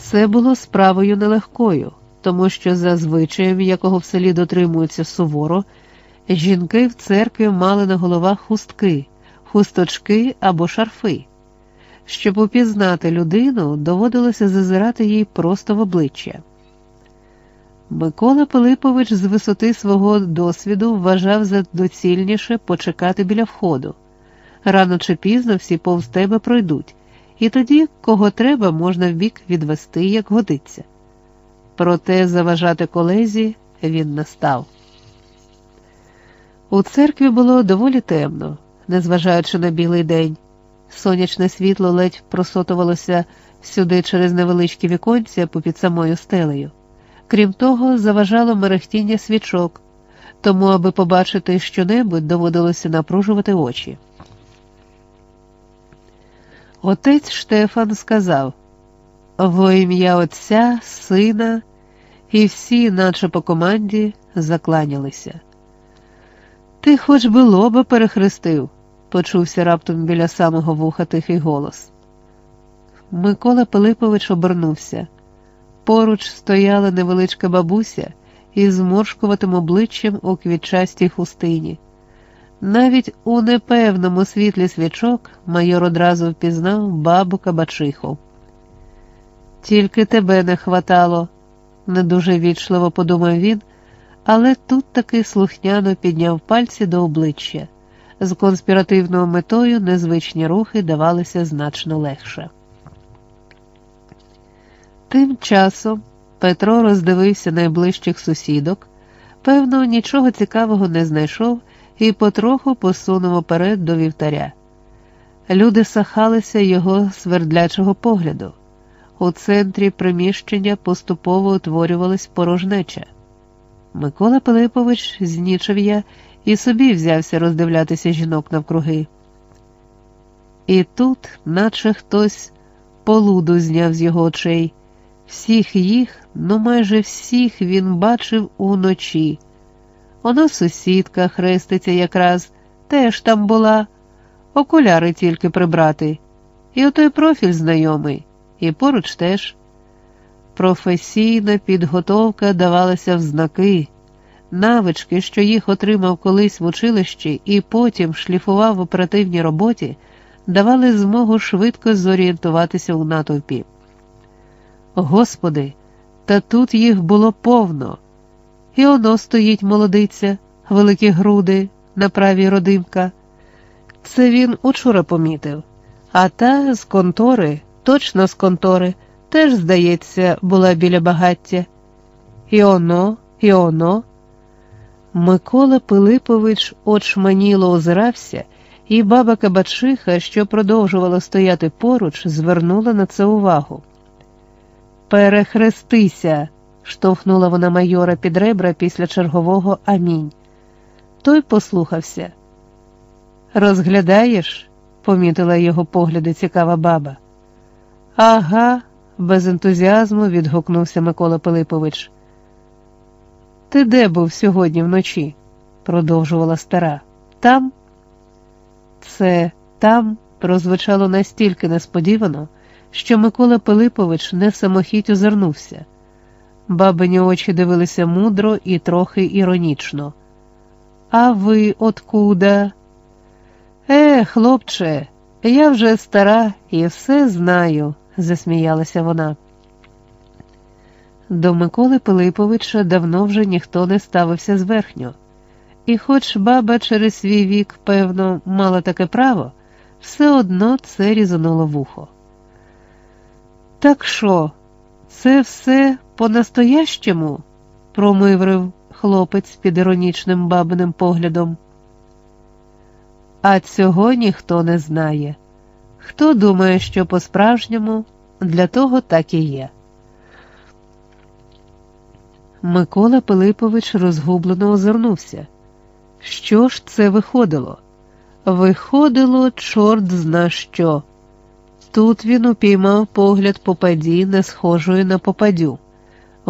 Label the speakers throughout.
Speaker 1: Це було справою нелегкою, тому що за звичаєм, якого в селі дотримуються суворо, жінки в церкві мали на головах хустки, хусточки або шарфи. Щоб упізнати людину, доводилося зазирати їй просто в обличчя. Микола Пилипович з висоти свого досвіду вважав за доцільніше почекати біля входу. Рано чи пізно всі повз тебе пройдуть, і тоді, кого треба, можна вбік відвести, як годиться. Проте заважати колезі він не став. У церкві було доволі темно, незважаючи на білий день. Сонячне світло ледь просотувалося сюди через невеличкі віконця попід самою стелею. Крім того, заважало мерехтіння свічок, тому, аби побачити щонебудь, доводилося напружувати очі. Отець Штефан сказав во ім'я Отця, Сина, і всі, наче по команді, закланялися. Ти хоч би лоба перехрестив, почувся раптом біля самого вуха тихий голос. Микола Пилипович обернувся. Поруч стояла невеличка бабуся із зморшкуватим обличчям у квітчастій хустині. Навіть у непевному світлі свічок майор одразу впізнав бабу Кабачиху. Тільки тебе не хватало, не дуже вічливо подумав він, але тут таки слухняно підняв пальці до обличчя. З конспіративною метою незвичні рухи давалися значно легше. Тим часом Петро роздивився найближчих сусідок, певно, нічого цікавого не знайшов і потроху посунув оперед до вівтаря. Люди сахалися його свердлячого погляду. У центрі приміщення поступово утворювалась порожнеча. Микола Пилипович знічив я і собі взявся роздивлятися жінок навкруги. І тут, наче хтось полуду зняв з його очей. Всіх їх, ну майже всіх він бачив уночі. Оно сусідка хреститься якраз, теж там була, окуляри тільки прибрати, і отой профіль знайомий, і поруч теж. Професійна підготовка давалася в знаки, навички, що їх отримав колись в училищі і потім шліфував в оперативній роботі, давали змогу швидко зорієнтуватися у натовпі. Господи, та тут їх було повно. І оно стоїть молодиця, великі груди, на правій родимка. Це він учора помітив, а та з контори, точно з контори, теж, здається, була біля багаття. І оно, і оно. Микола Пилипович очманіло озирався, і баба Кабачиха, що продовжувала стояти поруч, звернула на це увагу. Перехрестися, штовхнула вона майора під ребра після чергового амінь. Той послухався. Розглядаєш? помітила його погляди цікава баба. Ага, без ентузіазму відгукнувся Микола Пилипович. Ти де був сьогодні вночі? продовжувала стара. Там? Це там прозвучало настільки несподівано що Микола Пилипович не самохідь озирнувся. Бабині очі дивилися мудро і трохи іронічно. А ви откуда? Е, хлопче, я вже стара і все знаю, засміялася вона. До Миколи Пилиповича давно вже ніхто не ставився зверхньо, і хоч баба через свій вік, певно, мала таке право, все одно це різануло вухо. Так що, це все по-настоящому? промиврив хлопець під іронічним бабиним поглядом. А цього ніхто не знає. Хто думає, що по-справжньому для того так і є. Микола Пилипович розгублено озирнувся. Що ж це виходило? Виходило, чорт зна що. Тут він упіймав погляд попаді, не схожої на попадю.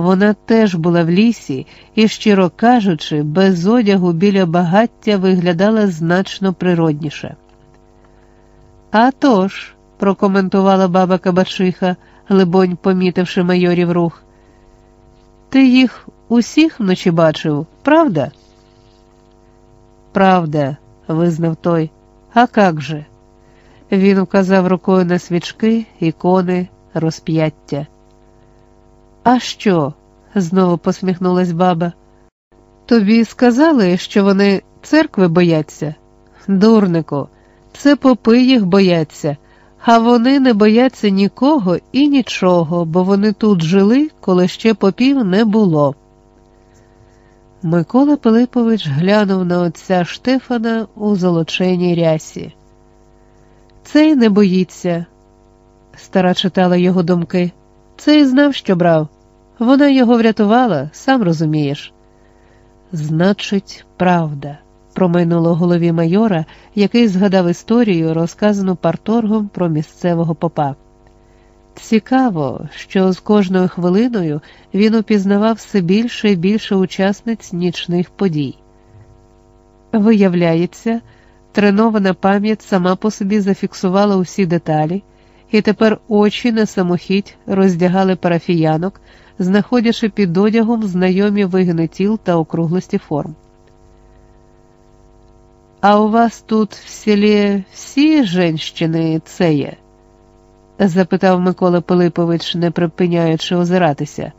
Speaker 1: Вона теж була в лісі і, щиро кажучи, без одягу біля багаття виглядала значно природніше. «А тож», – прокоментувала баба Кабачиха, либонь, помітивши майорів рух. Ти їх усіх вночі бачив, правда? Правда, визнав той. А как же? Він вказав рукою на свічки, ікони, розп'яття. А що? знову посміхнулась баба. Тобі сказали, що вони церкви бояться? Дурнику, це попи їх бояться, а вони не бояться нікого і нічого, бо вони тут жили, коли ще попів не було. Микола Пилипович глянув на отця Штефана у золоченій рясі. Цей не боїться, стара читала його думки. Цей знав, що брав. Вона його врятувала, сам розумієш. Значить, правда, промайнуло голові майора, який згадав історію, розказану парторгом про місцевого попа. Цікаво, що з кожною хвилиною він упізнавав все більше і більше учасниць нічних подій. Виявляється, тренована пам'ять сама по собі зафіксувала усі деталі, і тепер очі на самохідь роздягали парафіянок, знаходячи під одягом знайомі вигини тіл та округлості форм. А у вас тут в селі всі женщини це є? запитав Микола Пилипович, не припиняючи озиратися.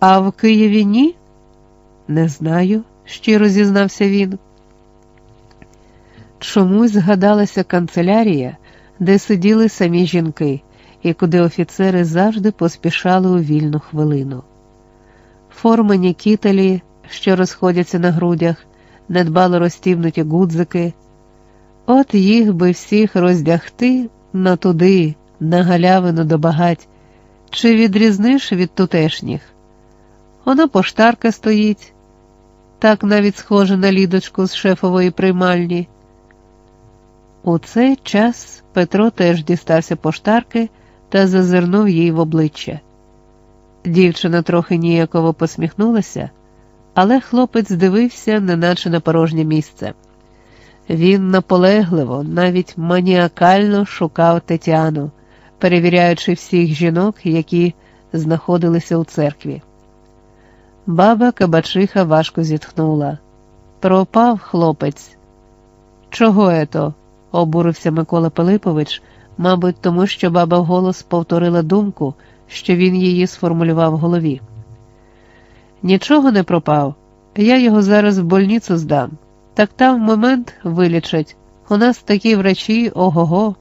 Speaker 1: А в Києві ні? Не знаю, щиро зізнався він. Чомусь згадалася канцелярія, де сиділи самі жінки, і куди офіцери завжди поспішали у вільну хвилину. Формані кітелі, що розходяться на грудях, недбало розтівнуті гудзики. От їх би всіх роздягти на туди, на галявину до багать, чи відрізниш від тутешніх. Воно поштарка стоїть, так навіть схоже на лідочку з шефової приймальні. У цей час Петро теж дістався поштарки та зазирнув їй в обличчя. Дівчина трохи ніяково посміхнулася, але хлопець дивився, неначе на порожнє місце. Він наполегливо, навіть маніакально шукав Тетяну, перевіряючи всіх жінок, які знаходилися у церкві. Баба Кабачиха важко зітхнула. Пропав хлопець. Чого ето? Обурився Микола Пилипович, мабуть, тому що баба голос повторила думку, що він її сформулював в голові. Нічого не пропав. Я його зараз в больницю здам. Так там момент вилічать. У нас такі врачі ого. го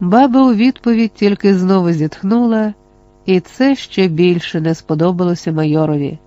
Speaker 1: Баба у відповідь тільки знову зітхнула, і це ще більше не сподобалося майорові.